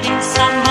din Samar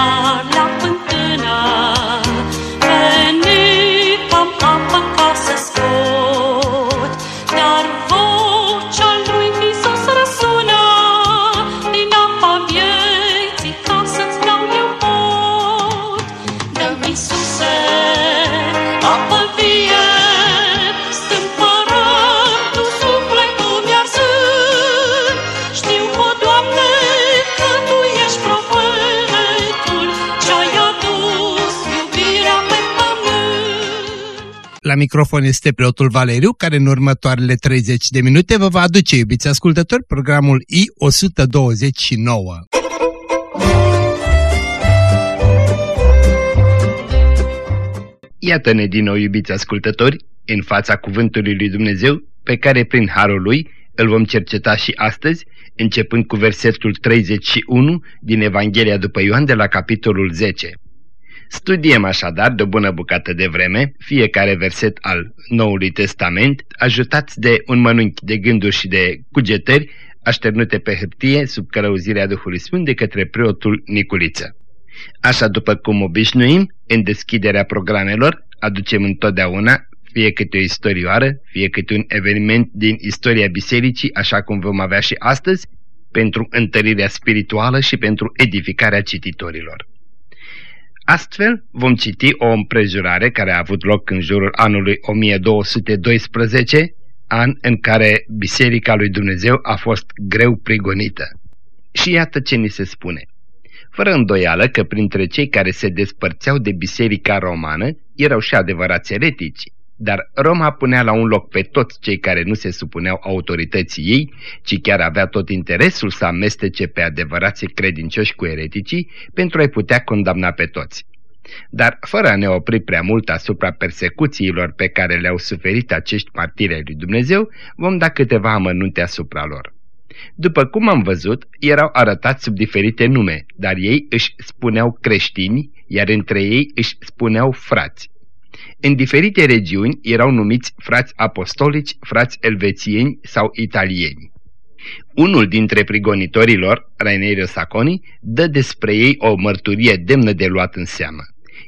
microfon este preotul Valeriu, care în următoarele 30 de minute vă va aduce, iubiți ascultători, programul I-129. Iată-ne din nou, iubiți ascultători, în fața cuvântului lui Dumnezeu, pe care prin harul lui îl vom cerceta și astăzi, începând cu versetul 31 din Evanghelia după Ioan de la capitolul 10. Studiem așadar de o bună bucată de vreme fiecare verset al Noului Testament, ajutați de un mănânchi de gânduri și de cugetări așternute pe hârtie sub călăuzirea Duhului Sfânt de către preotul Niculiță. Așa după cum obișnuim, în deschiderea programelor, aducem întotdeauna fie câte o istorioară, fie câte un eveniment din istoria bisericii, așa cum vom avea și astăzi, pentru întărirea spirituală și pentru edificarea cititorilor. Astfel, vom citi o împrejurare care a avut loc în jurul anului 1212, an în care Biserica lui Dumnezeu a fost greu prigonită. Și iată ce ni se spune. Fără îndoială că printre cei care se despărțeau de Biserica Romană erau și adevărați eretici, dar Roma punea la un loc pe toți cei care nu se supuneau autorității ei, ci chiar avea tot interesul să amestece pe adevărații credincioși cu ereticii pentru a-i putea condamna pe toți. Dar fără a ne opri prea mult asupra persecuțiilor pe care le-au suferit acești martiri ai lui Dumnezeu, vom da câteva amănunte asupra lor. După cum am văzut, erau arătați sub diferite nume, dar ei își spuneau creștini, iar între ei își spuneau frați. În diferite regiuni erau numiți frați apostolici, frați elvețieni sau italieni. Unul dintre prigonitorilor, Rainerio Saconi, dă despre ei o mărturie demnă de luat în seamă.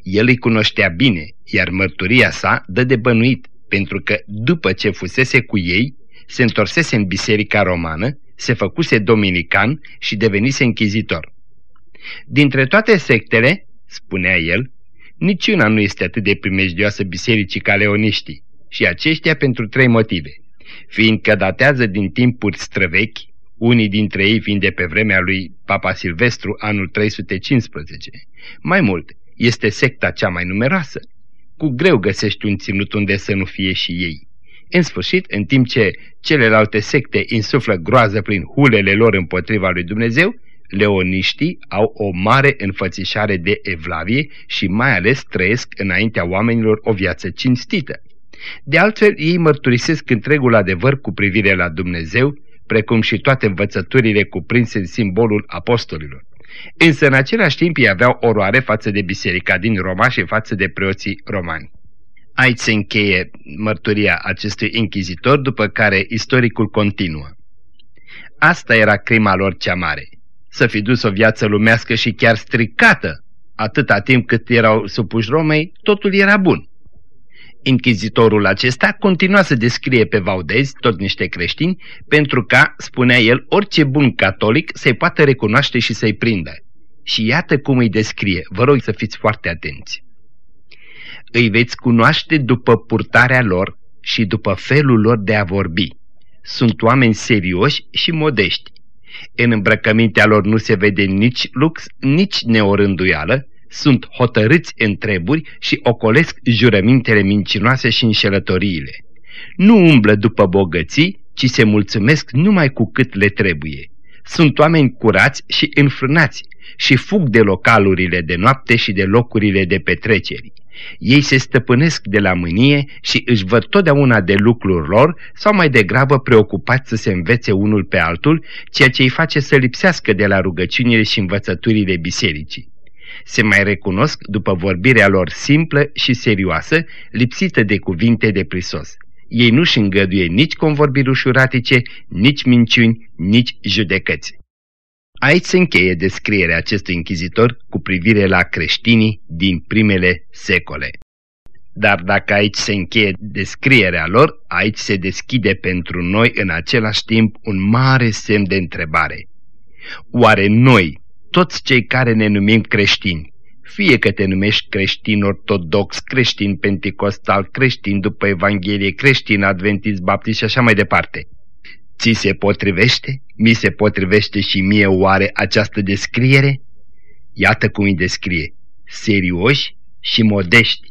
El îi cunoștea bine, iar mărturia sa dă de bănuit, pentru că după ce fusese cu ei, se întorsese în biserica romană, se făcuse dominican și devenise închizitor. Dintre toate sectele, spunea el, niciuna nu este atât de primejdioasă bisericii ca leoniștii, și aceștia pentru trei motive. Fiindcă datează din timpuri străvechi, unii dintre ei fiind de pe vremea lui Papa Silvestru, anul 315. Mai mult, este secta cea mai numeroasă. Cu greu găsești un ținut unde să nu fie și ei. În sfârșit, în timp ce celelalte secte insuflă groază prin hulele lor împotriva lui Dumnezeu, leoniștii au o mare înfățișare de evlavie și mai ales trăiesc înaintea oamenilor o viață cinstită. De altfel, ei mărturisesc întregul adevăr cu privire la Dumnezeu, precum și toate învățăturile cuprinse în simbolul apostolilor. Însă, în același timp, ei aveau oroare față de biserica din Roma și față de preoții romani. Aici se încheie mărturia acestui închizitor, după care istoricul continuă. Asta era crima lor cea mare, să fi dus o viață lumească și chiar stricată, atâta timp cât erau supuși Romei, totul era bun. Inchizitorul acesta continua să descrie pe Vaudezi, tot niște creștini, pentru ca, spunea el, orice bun catolic să-i poată recunoaște și să-i prindă. Și iată cum îi descrie, vă rog să fiți foarte atenți. Îi veți cunoaște după purtarea lor și după felul lor de a vorbi. Sunt oameni serioși și modești. În îmbrăcămintea lor nu se vede nici lux, nici neorânduială, sunt hotărâți în treburi și ocolesc jurămintele mincinoase și înșelătoriile. Nu umblă după bogății, ci se mulțumesc numai cu cât le trebuie. Sunt oameni curați și înfrânați și fug de localurile de noapte și de locurile de petreceri. Ei se stăpânesc de la mânie și își văd totdeauna de lucrul lor sau mai degrabă preocupați să se învețe unul pe altul, ceea ce îi face să lipsească de la rugăciunile și învățăturile bisericii se mai recunosc după vorbirea lor simplă și serioasă, lipsită de cuvinte de prisos. Ei nu-și îngăduie nici convorbiri ușuratice, nici minciuni, nici judecăți. Aici se încheie descrierea acestui închizitor cu privire la creștinii din primele secole. Dar dacă aici se încheie descrierea lor, aici se deschide pentru noi în același timp un mare semn de întrebare. Oare noi, toți cei care ne numim creștini, fie că te numești creștin ortodox, creștin pentecostal, creștin după Evanghelie, creștin adventist, baptist și așa mai departe, ți se potrivește? Mi se potrivește și mie oare această descriere? Iată cum îi descrie. Serioși și modești.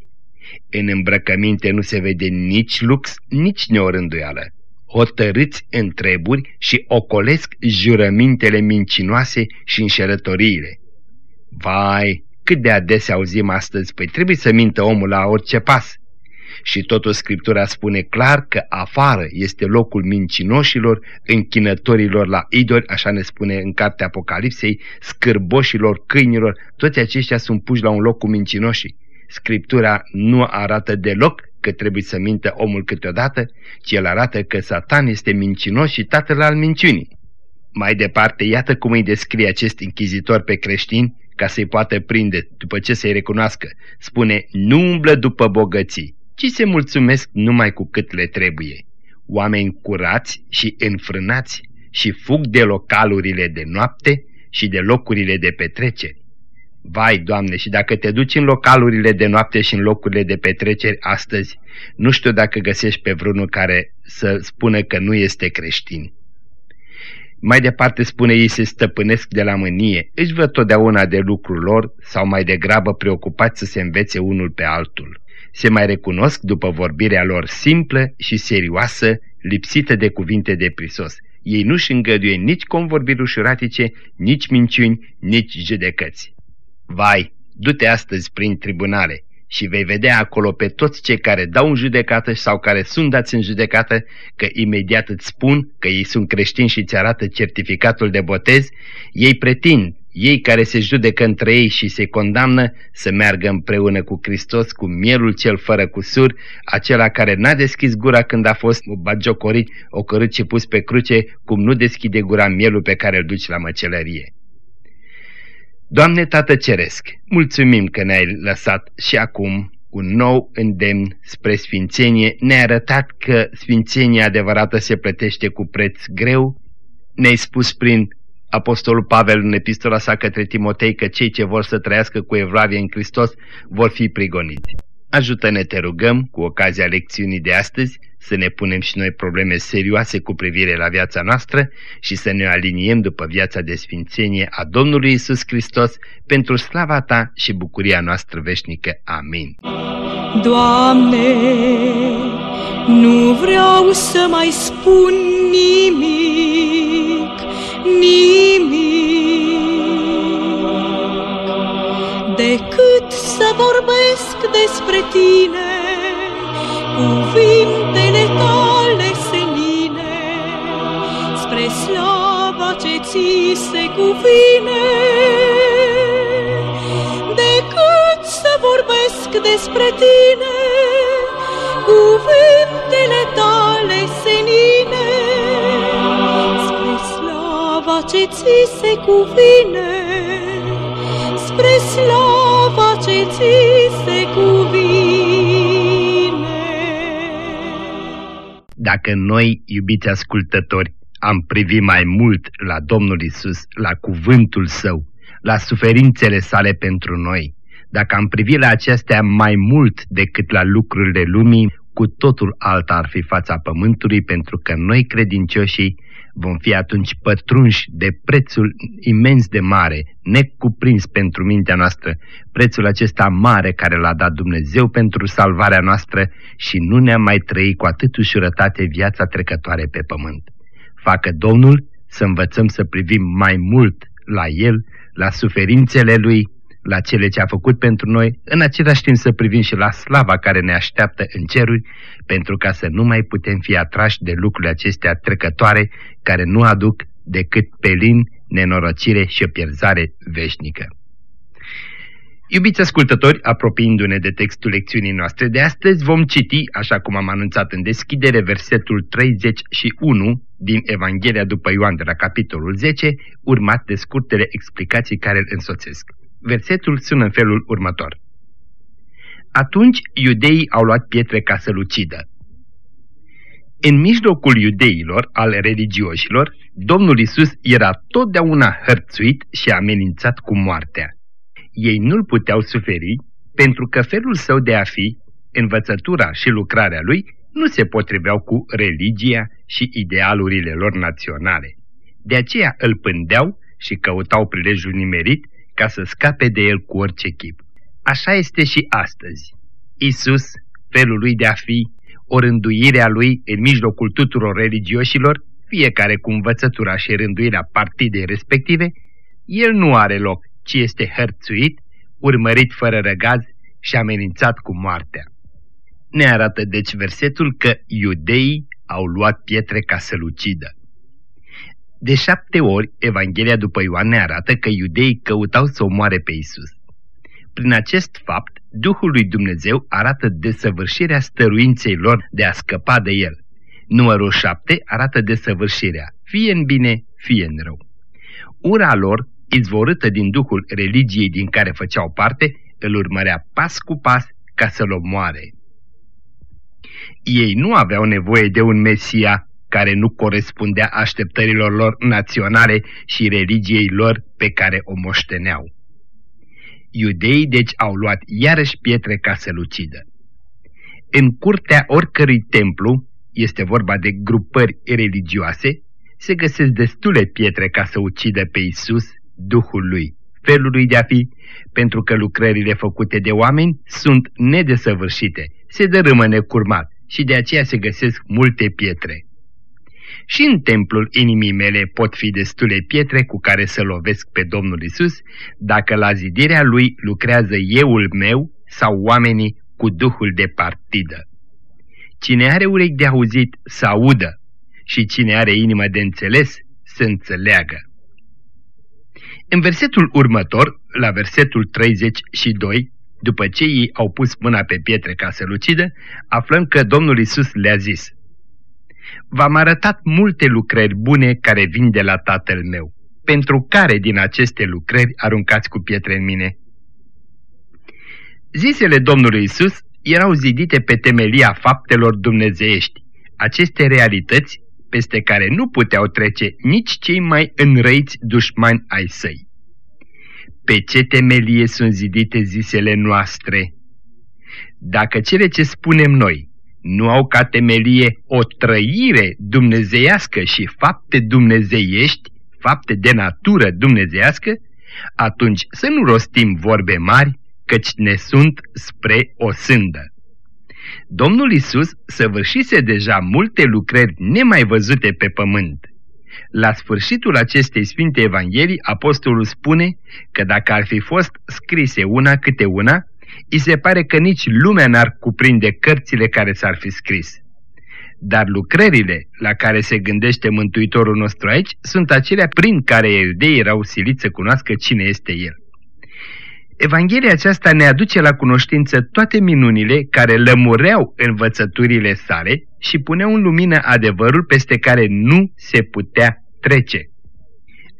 În îmbrăcăminte nu se vede nici lux, nici neorânduială. Hotărâți în treburi și ocolesc jurămintele mincinoase și înșelătoriile. Vai, cât de adesea auzim astăzi, păi trebuie să mintă omul la orice pas. Și totul Scriptura spune clar că afară este locul mincinoșilor, închinătorilor la idoli, așa ne spune în cartea Apocalipsei, scârboșilor, câinilor, toți aceștia sunt puși la un loc cu mincinoșii. Scriptura nu arată deloc că trebuie să mintă omul câteodată, ci el arată că Satan este mincinos și tatăl al minciunii. Mai departe, iată cum îi descrie acest închizitor pe creștini ca să-i poată prinde după ce să-i recunoască. Spune, nu umblă după bogății, ci se mulțumesc numai cu cât le trebuie. Oameni curați și înfrânați și fug de localurile de noapte și de locurile de petreceri. Vai, Doamne, și dacă te duci în localurile de noapte și în locurile de petreceri astăzi, nu știu dacă găsești pe vreunul care să spună că nu este creștin. Mai departe spune ei se stăpânesc de la mânie, își văd totdeauna de lucrul lor sau mai degrabă preocupați să se învețe unul pe altul. Se mai recunosc după vorbirea lor simplă și serioasă, lipsită de cuvinte de prisos. Ei nu-și îngăduie nici convorbiri ușuratice, nici minciuni, nici judecăți. Vai, du-te astăzi prin tribunale și vei vedea acolo pe toți cei care dau în judecată sau care sunt dați în judecată, că imediat îți spun că ei sunt creștini și îți arată certificatul de botez, ei pretind, ei care se judecă între ei și se condamnă să meargă împreună cu Hristos, cu mielul cel fără cusur, acela care n-a deschis gura când a fost bagiocorit, ocărât și pus pe cruce, cum nu deschide gura mielul pe care îl duci la măcelărie. Doamne Tată Ceresc, mulțumim că ne-ai lăsat și acum un nou îndemn spre sfințenie, ne-ai arătat că sfințenia adevărată se plătește cu preț greu, ne-ai spus prin Apostolul Pavel în epistola sa către Timotei că cei ce vor să trăiască cu evlavie în Hristos vor fi prigoniți. Ajută-ne, te rugăm, cu ocazia lecțiunii de astăzi, să ne punem și noi probleme serioase cu privire la viața noastră și să ne aliniem după viața de sfințenie a Domnului Isus Hristos pentru slava Ta și bucuria noastră veșnică. Amin. Doamne, nu vreau să mai spun nimic, nimic, decât să vorbesc despre Tine, cuvintele Tale senine, spre slava ce ți se cuvine. Decât să vorbesc despre Tine, cuvintele Tale senine, ce ți se cuvine, spre slava ce ți se cuvine. Dacă noi, iubiți ascultători, am privit mai mult la Domnul Isus, la cuvântul Său, la suferințele sale pentru noi, dacă am privit la acestea mai mult decât la lucrurile lumii, cu totul alta ar fi fața pământului, pentru că noi credincioșii vom fi atunci pătrunși de prețul imens de mare, necuprins pentru mintea noastră, prețul acesta mare care l-a dat Dumnezeu pentru salvarea noastră și nu ne-a mai trăit cu atât ușurătate viața trecătoare pe pământ. Facă Domnul să învățăm să privim mai mult la El, la suferințele Lui, la cele ce a făcut pentru noi, în același timp să privim și la slava care ne așteaptă în ceruri, pentru ca să nu mai putem fi atrași de lucrurile acestea trecătoare, care nu aduc decât pelin, nenorocire și o pierzare veșnică. Iubiți ascultători, apropiindu-ne de textul lecțiunii noastre de astăzi, vom citi, așa cum am anunțat în deschidere, versetul 31 din Evanghelia după Ioan de la capitolul 10, urmat de scurtele explicații care îl însoțesc. Versetul sună în felul următor. Atunci iudeii au luat pietre ca să-l ucidă. În mijlocul iudeilor, al religioșilor, Domnul Isus era totdeauna hărțuit și amenințat cu moartea. Ei nu-l puteau suferi pentru că felul său de a fi, învățătura și lucrarea lui nu se potriveau cu religia și idealurile lor naționale. De aceea îl pândeau și căutau prilejul nimerit ca să scape de el cu orice chip. Așa este și astăzi. Isus, felul lui de a fi, o rânduire a lui în mijlocul tuturor religioșilor, fiecare cu învățătura și rânduirea partidei respective, el nu are loc, ci este hărțuit, urmărit fără răgaz și amenințat cu moartea. Ne arată deci versetul că iudeii au luat pietre ca să-l ucidă. De șapte ori, Evanghelia după Ioan ne arată că iudeii căutau să omoare pe Isus. Prin acest fapt, Duhul lui Dumnezeu arată desăvârșirea stăruinței lor de a scăpa de el. Numărul 7 arată desăvârșirea, fie în bine, fie în rău. Ura lor, izvorâtă din Duhul religiei din care făceau parte, îl urmărea pas cu pas ca să-l omoare. Ei nu aveau nevoie de un Mesia care nu corespundea așteptărilor lor naționale și religiei lor pe care o moșteneau. Iudeii deci au luat iarăși pietre ca să-l ucidă. În curtea oricărui templu, este vorba de grupări religioase, se găsesc destule pietre ca să ucidă pe Isus, Duhul lui, felul lui de a fi, pentru că lucrările făcute de oameni sunt nedesăvârșite, se dărâmă necurmat și de aceea se găsesc multe pietre. Și în templul inimii mele pot fi destule pietre cu care să lovesc pe Domnul Isus, dacă la zidirea lui lucrează euul meu sau oamenii cu duhul de partidă. Cine are urechi de auzit să audă și cine are inimă de înțeles să înțeleagă. În versetul următor, la versetul 32, după ce ei au pus mâna pe pietre ca să-l ucidă, aflăm că Domnul Isus le-a zis, V-am arătat multe lucrări bune care vin de la Tatăl meu. Pentru care din aceste lucrări aruncați cu pietre în mine? Zisele Domnului Isus erau zidite pe temelia faptelor dumnezeiești, aceste realități peste care nu puteau trece nici cei mai înrăiți dușmani ai săi. Pe ce temelie sunt zidite zisele noastre? Dacă cele ce spunem noi nu au ca temelie o trăire dumnezeiască și fapte dumnezeiești, fapte de natură dumnezeiască, atunci să nu rostim vorbe mari, căci ne sunt spre o sândă. Domnul Isus săvârșise deja multe lucrări nemai văzute pe pământ. La sfârșitul acestei Sfinte Evanghelii, Apostolul spune că dacă ar fi fost scrise una câte una, îi se pare că nici lumea n-ar cuprinde cărțile care s-ar fi scris. Dar lucrările la care se gândește Mântuitorul nostru aici sunt acelea prin care iudeii erau siliți să cunoască cine este El. Evanghelia aceasta ne aduce la cunoștință toate minunile care lămureau învățăturile sale și puneau în lumină adevărul peste care nu se putea trece.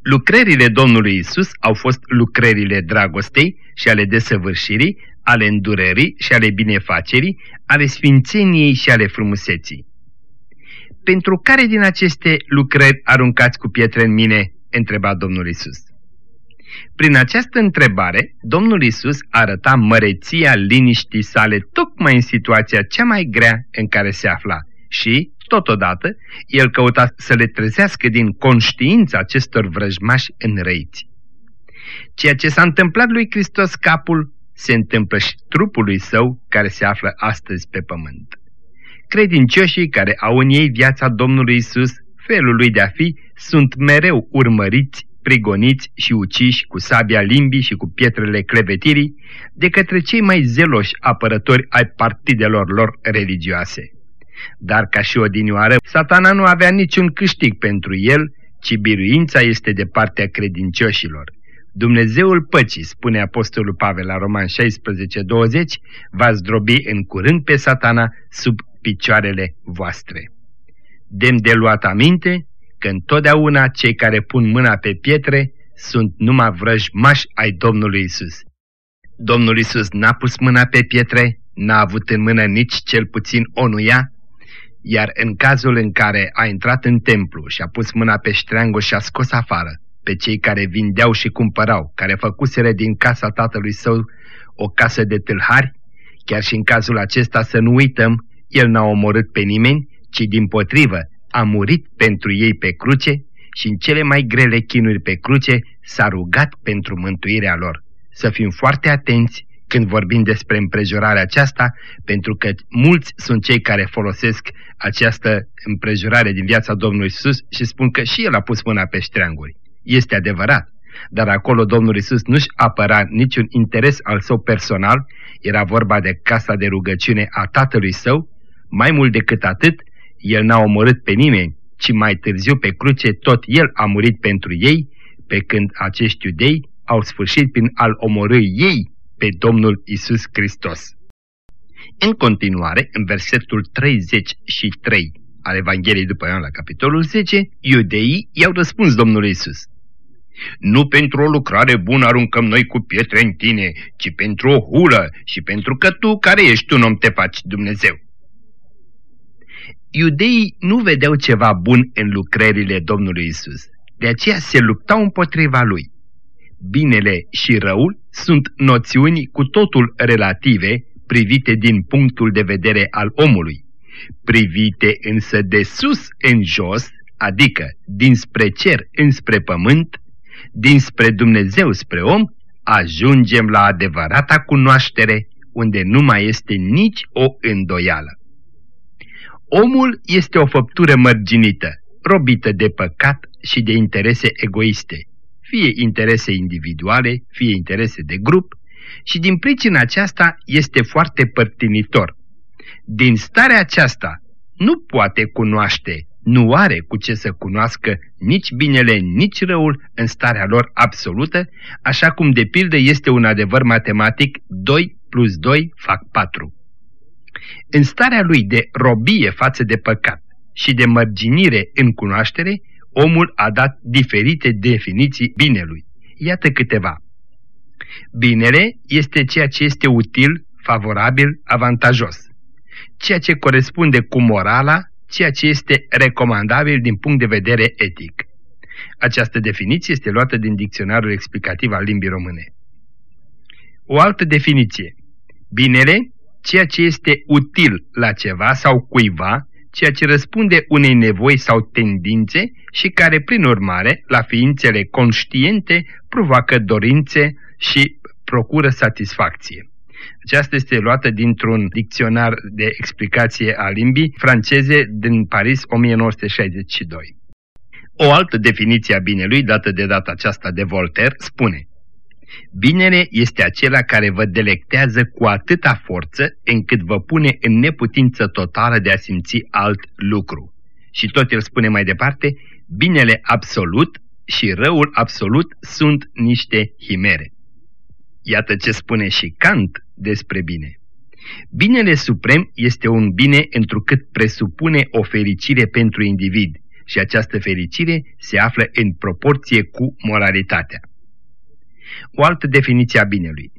Lucrările Domnului Isus au fost lucrările dragostei și ale desăvârșirii, ale îndurării și ale binefacerii, ale sfințeniei și ale frumuseții. Pentru care din aceste lucrări aruncați cu pietre în mine? întreba Domnul Isus. Prin această întrebare, Domnul Isus arăta măreția liniștii sale tocmai în situația cea mai grea în care se afla și, totodată, el căuta să le trezească din conștiința acestor vrăjmași înrăiți. Ceea ce s-a întâmplat lui Hristos capul se întâmplă și trupului său care se află astăzi pe pământ. Credincioșii care au în ei viața Domnului Isus, felul lui de a fi, sunt mereu urmăriți, prigoniți și uciși cu sabia limbii și cu pietrele clevetirii de către cei mai zeloși apărători ai partidelor lor religioase. Dar ca și odinioară, satana nu avea niciun câștig pentru el, ci biruința este de partea credincioșilor Dumnezeul păcii, spune Apostolul Pavel la Roman 16, 20, va zdrobi în curând pe satana sub picioarele voastre. Dem de luat aminte că întotdeauna cei care pun mâna pe pietre sunt numai vrăjmași ai Domnului Isus. Domnul Isus n-a pus mâna pe pietre, n-a avut în mână nici cel puțin onuia, iar în cazul în care a intrat în templu și a pus mâna pe ștreangul și a scos afară pe cei care vindeau și cumpărau, care făcuseră din casa tatălui său o casă de tâlhari, chiar și în cazul acesta să nu uităm, el n-a omorât pe nimeni, ci din potrivă a murit pentru ei pe cruce și în cele mai grele chinuri pe cruce s-a rugat pentru mântuirea lor. Să fim foarte atenți când vorbim despre împrejurarea aceasta, pentru că mulți sunt cei care folosesc această împrejurare din viața Domnului Isus și spun că și El a pus mâna pe ștreanguri. Este adevărat, dar acolo Domnul Isus nu-și apăra niciun interes al său personal, era vorba de casa de rugăciune a Tatălui Său, mai mult decât atât, El n-a omorât pe nimeni, ci mai târziu pe cruce tot El a murit pentru ei, pe când acești iudei au sfârșit prin a-L omorâ ei pe Domnul Isus Hristos. În continuare, în versetul 33 al Evangheliei după Ioan la capitolul 10, iudeii i-au răspuns Domnului Isus. Nu pentru o lucrare bună aruncăm noi cu pietre în tine, ci pentru o hulă și pentru că tu, care ești un om, te faci Dumnezeu. Iudeii nu vedeau ceva bun în lucrările Domnului Isus, de aceea se luptau împotriva lui. Binele și răul sunt noțiuni cu totul relative, privite din punctul de vedere al omului. Privite însă de sus în jos, adică dinspre cer înspre pământ, dinspre Dumnezeu spre om, ajungem la adevărata cunoaștere, unde nu mai este nici o îndoială. Omul este o făptură mărginită, robită de păcat și de interese egoiste, fie interese individuale, fie interese de grup, și din pricina aceasta este foarte părtinitor. Din starea aceasta nu poate cunoaște, nu are cu ce să cunoască nici binele, nici răul în starea lor absolută, așa cum de pildă este un adevăr matematic 2 plus 2 fac 4. În starea lui de robie față de păcat și de mărginire în cunoaștere, omul a dat diferite definiții binelui. Iată câteva. Binele este ceea ce este util, favorabil, avantajos. Ceea ce corespunde cu morala, ceea ce este recomandabil din punct de vedere etic. Această definiție este luată din dicționarul explicativ al limbii române. O altă definiție. Binele, ceea ce este util la ceva sau cuiva, ceea ce răspunde unei nevoi sau tendințe și care, prin urmare, la ființele conștiente, provoacă dorințe și procură satisfacție. Aceasta este luată dintr-un dicționar de explicație a limbii franceze din Paris 1962. O altă definiție a binelui, dată de data aceasta de Voltaire, spune Binele este acela care vă delectează cu atâta forță încât vă pune în neputință totală de a simți alt lucru. Și tot el spune mai departe, binele absolut și răul absolut sunt niște himere. Iată ce spune și Kant despre bine. Binele suprem este un bine întrucât presupune o fericire pentru individ și această fericire se află în proporție cu moralitatea. O altă definiție a binelui.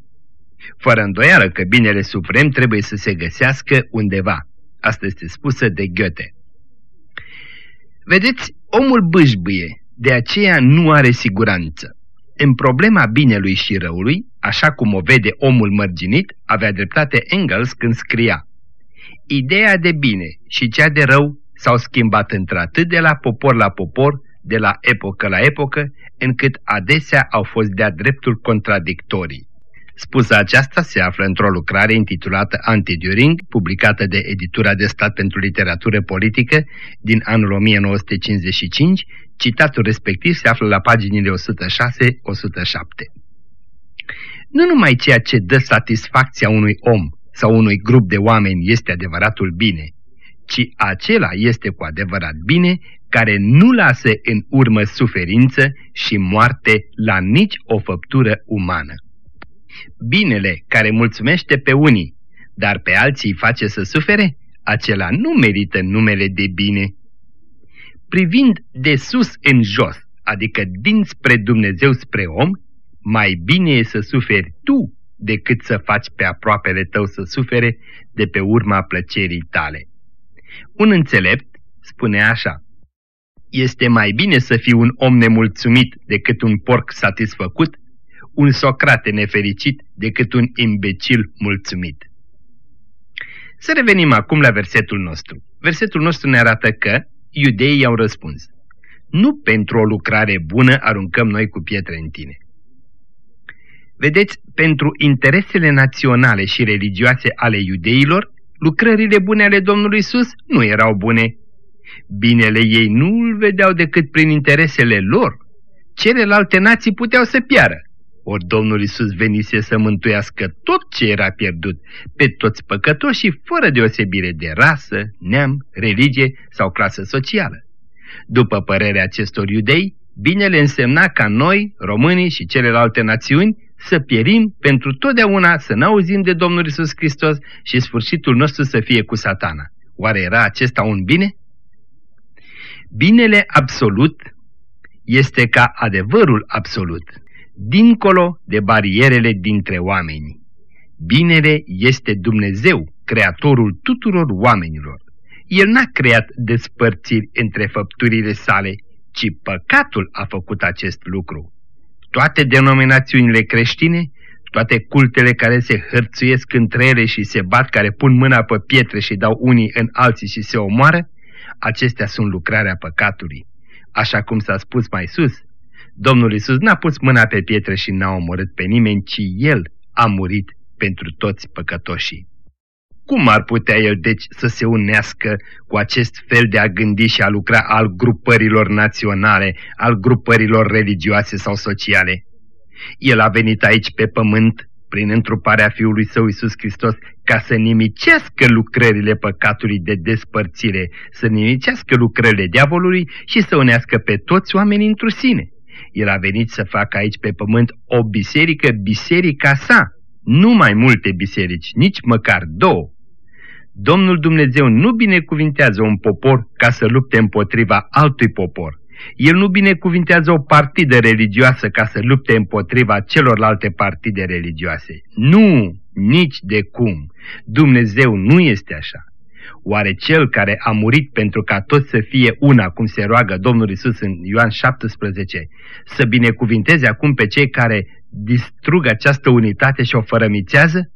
Fără îndoială că binele suprem trebuie să se găsească undeva. Asta este spusă de Goethe. Vedeți, omul bâșbâie, de aceea nu are siguranță. În problema binelui și răului, așa cum o vede omul mărginit, avea dreptate Engels când scria Ideea de bine și cea de rău s-au schimbat într-atât de la popor la popor, de la epocă la epocă, încât adesea au fost de-a dreptul contradictorii. Spusă aceasta se află într-o lucrare intitulată Anti-During, publicată de Editura de Stat pentru Literatură Politică din anul 1955, citatul respectiv se află la paginile 106-107. Nu numai ceea ce dă satisfacția unui om sau unui grup de oameni este adevăratul bine, ci acela este cu adevărat bine care nu lasă în urmă suferință și moarte la nici o făptură umană. Binele care mulțumește pe unii, dar pe alții îi face să sufere, acela nu merită numele de bine. Privind de sus în jos, adică dinspre Dumnezeu spre om, mai bine e să suferi tu decât să faci pe aproapele tău să sufere de pe urma plăcerii tale. Un înțelept spune așa, este mai bine să fii un om nemulțumit decât un porc satisfăcut, un socrate nefericit decât un imbecil mulțumit. Să revenim acum la versetul nostru. Versetul nostru ne arată că iudeii au răspuns. Nu pentru o lucrare bună aruncăm noi cu pietre în tine. Vedeți, pentru interesele naționale și religioase ale iudeilor, lucrările bune ale Domnului Isus nu erau bune. Binele ei nu îl vedeau decât prin interesele lor. Celelalte nații puteau să piară. Ori Domnul Isus venise să mântuiască tot ce era pierdut, pe toți păcătoșii, fără deosebire de rasă, neam, religie sau clasă socială. După părerea acestor iudei, binele însemna ca noi, românii și celelalte națiuni, să pierim pentru totdeauna, să n-auzim de Domnul Isus Hristos și sfârșitul nostru să fie cu satana. Oare era acesta un bine? Binele absolut este ca adevărul absolut, dincolo de barierele dintre oameni. Binele este Dumnezeu, creatorul tuturor oamenilor. El n-a creat despărțiri între făpturile sale, ci păcatul a făcut acest lucru toate denominațiunile creștine, toate cultele care se hărțuiesc între ele și se bat, care pun mâna pe pietre și dau unii în alții și se omoară, acestea sunt lucrarea păcatului. Așa cum s-a spus mai sus, Domnul Isus n-a pus mâna pe pietre și n-a omorât pe nimeni, ci El a murit pentru toți păcătoșii. Cum ar putea el deci să se unească cu acest fel de a gândi și a lucra al grupărilor naționale, al grupărilor religioase sau sociale? El a venit aici pe pământ prin întruparea Fiului Său Iisus Hristos, ca să nimicească lucrările păcatului de despărțire, să nimicească lucrările diavolului și să unească pe toți oamenii într sine. El a venit să facă aici pe pământ o biserică, biserica sa, nu mai multe biserici, nici măcar două. Domnul Dumnezeu nu binecuvintează un popor ca să lupte împotriva altui popor. El nu binecuvintează o partidă religioasă ca să lupte împotriva celorlalte partide religioase. Nu, nici de cum. Dumnezeu nu este așa. Oare cel care a murit pentru ca toți să fie una, cum se roagă Domnul Isus în Ioan 17, să binecuvinteze acum pe cei care distrug această unitate și o fărămițează?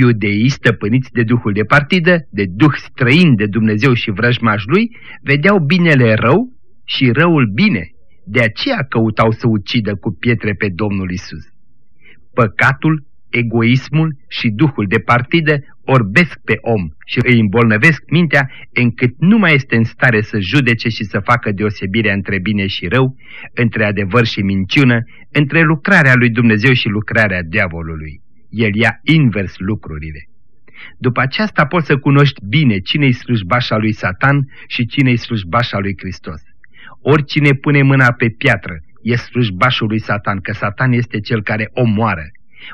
Iudeii stăpâniți de duhul de partidă, de duh străin de Dumnezeu și vrăjmaș lui, vedeau binele rău și răul bine, de aceea căutau să ucidă cu pietre pe Domnul Isus. Păcatul, egoismul și duhul de partidă orbesc pe om și îi îmbolnăvesc mintea încât nu mai este în stare să judece și să facă deosebirea între bine și rău, între adevăr și minciună, între lucrarea lui Dumnezeu și lucrarea diavolului. El ia invers lucrurile. După aceasta poți să cunoști bine cine-i slujbașa lui Satan și cine-i slujbașa lui Hristos. Oricine pune mâna pe piatră e slujbașul lui Satan, că Satan este cel care omoară.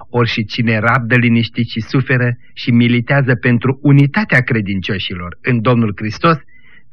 Ori și cine rabdă liniștit și suferă și militează pentru unitatea credincioșilor în Domnul Hristos,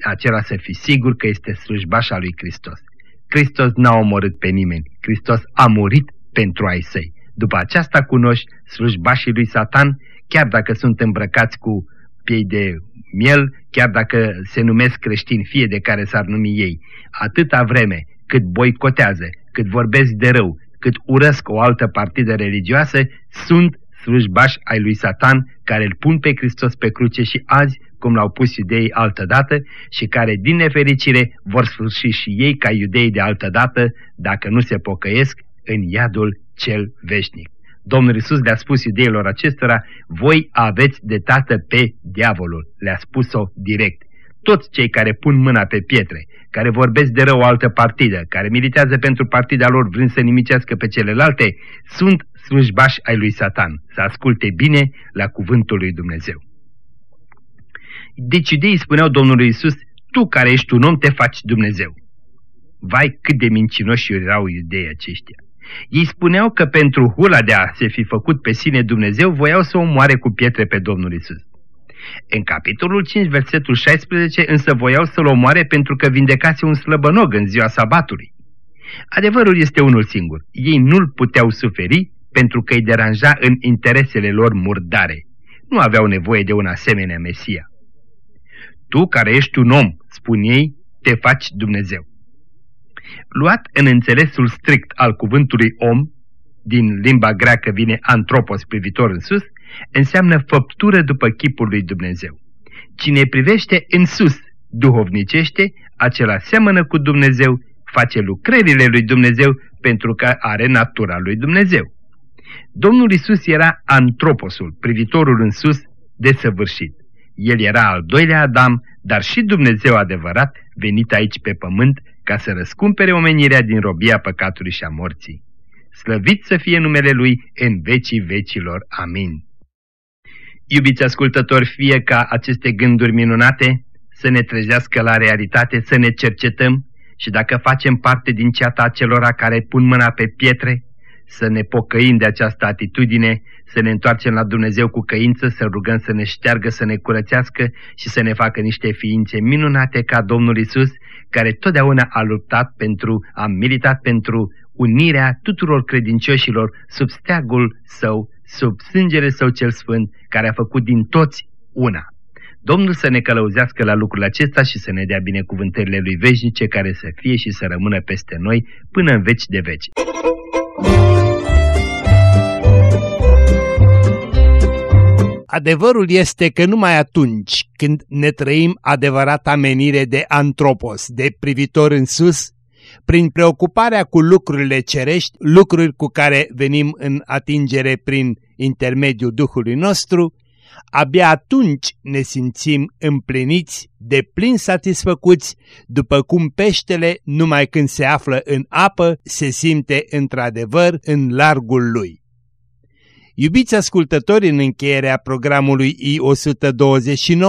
acela să fi sigur că este slujbașa lui Hristos. Hristos n-a omorât pe nimeni, Hristos a murit pentru ai săi. După aceasta cunoști slujbașii lui Satan, chiar dacă sunt îmbrăcați cu piei de miel, chiar dacă se numesc creștini, fie de care s-ar numi ei, atâta vreme cât boicotează, cât vorbesc de rău, cât urăsc o altă partidă religioasă, sunt slujbași ai lui Satan care îl pun pe Hristos pe cruce și azi, cum l-au pus iudeii altădată, și care, din nefericire, vor sfârși și ei ca iudeii de altădată, dacă nu se pocăiesc, în iadul cel veșnic. Domnul Iisus le-a spus iudeilor acestora, voi aveți de tată pe diavolul. Le-a spus-o direct. Toți cei care pun mâna pe pietre, care vorbesc de rău o altă partidă, care militează pentru partida lor vrând să nimicească pe celelalte, sunt slujbași ai lui Satan. Să asculte bine la cuvântul lui Dumnezeu. Deci iudeii spuneau Domnului Isus, tu care ești un om te faci Dumnezeu. Vai cât de mincinoși erau iudeii aceștia. Ei spuneau că pentru hula de a se fi făcut pe sine Dumnezeu, voiau să o moare cu pietre pe Domnul Isus. În capitolul 5, versetul 16, însă voiau să-l omoare pentru că vindecase un slăbănog în ziua sabatului. Adevărul este unul singur. Ei nu-l puteau suferi pentru că îi deranja în interesele lor murdare. Nu aveau nevoie de un asemenea Mesia. Tu care ești un om, spun ei, te faci Dumnezeu. Luat în înțelesul strict al cuvântului om, din limba greacă vine antropos privitor în sus, înseamnă făptură după chipul lui Dumnezeu. Cine privește în sus, duhovnicește, acela seamănă cu Dumnezeu, face lucrările lui Dumnezeu pentru că are natura lui Dumnezeu. Domnul Isus era antroposul, privitorul în sus, desăvârșit. El era al doilea Adam, dar și Dumnezeu adevărat, venit aici pe pământ ca să răscumpere omenirea din robia păcatului și a morții. Slăvit să fie numele Lui în vecii vecilor. Amin. Iubiți ascultători, fie ca aceste gânduri minunate să ne trezească la realitate, să ne cercetăm și dacă facem parte din ceata acelora care pun mâna pe pietre, să ne pocăim de această atitudine, să ne întoarcem la Dumnezeu cu căință, să rugăm să ne șteargă, să ne curățească și să ne facă niște ființe minunate ca Domnul Isus, care totdeauna a luptat pentru, a militat pentru unirea tuturor credincioșilor sub steagul său, sub sângele său cel sfânt, care a făcut din toți una. Domnul să ne călăuzească la lucrul acesta și să ne dea binecuvântările lui veșnice care să fie și să rămână peste noi până în veci de veci. Adevărul este că numai atunci când ne trăim adevărata menire de antropos, de privitor în sus, prin preocuparea cu lucrurile cerești, lucruri cu care venim în atingere prin intermediul Duhului nostru, abia atunci ne simțim împliniți, de plin satisfăcuți, după cum peștele, numai când se află în apă, se simte într-adevăr în largul lui. Iubiți ascultători, în încheierea programului I-129,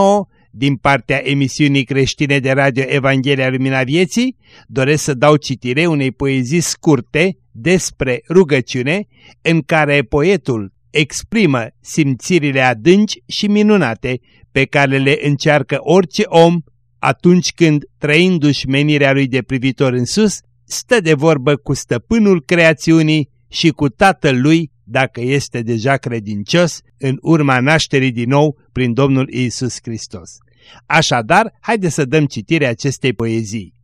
din partea emisiunii creștine de radio Evanghelia Lumina Vieții, doresc să dau citire unei poezii scurte despre rugăciune, în care poetul exprimă simțirile adânci și minunate pe care le încearcă orice om atunci când, trăindu-și menirea lui de privitor în sus, stă de vorbă cu stăpânul creațiunii și cu tatăl lui dacă este deja credincios în urma nașterii din nou prin Domnul Isus Hristos. Așadar, haide să dăm citire acestei poezii.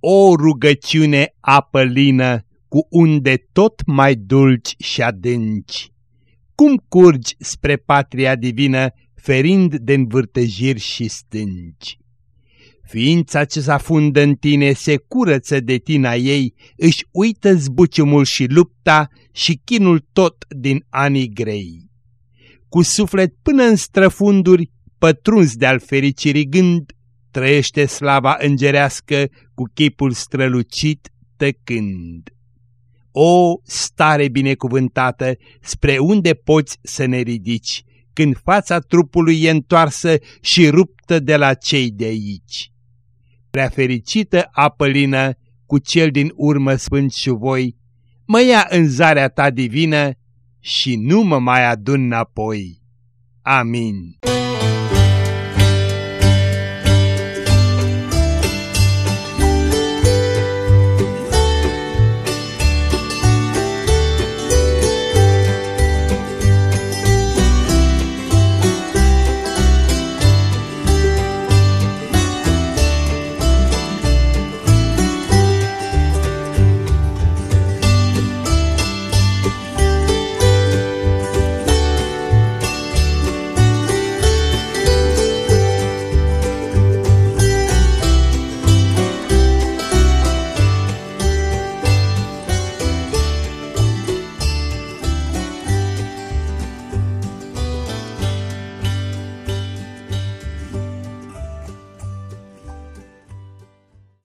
O rugăciune apălină cu unde tot mai dulci și adânci, cum curgi spre patria divină, ferind de învârtejiri și stânci. Ființa ce s-afundă în tine se curăță de tina ei, își uită zbuciumul și lupta și chinul tot din anii grei. Cu suflet până în străfunduri, pătruns de-al fericirii gând, trăiește slava îngerească cu chipul strălucit tăcând. O stare binecuvântată, spre unde poți să ne ridici, când fața trupului e întoarsă și ruptă de la cei de aici? Prea fericită apălină, cu cel din urmă sfânt și voi, mă ia în zarea ta divină și nu mă mai adun înapoi. Amin.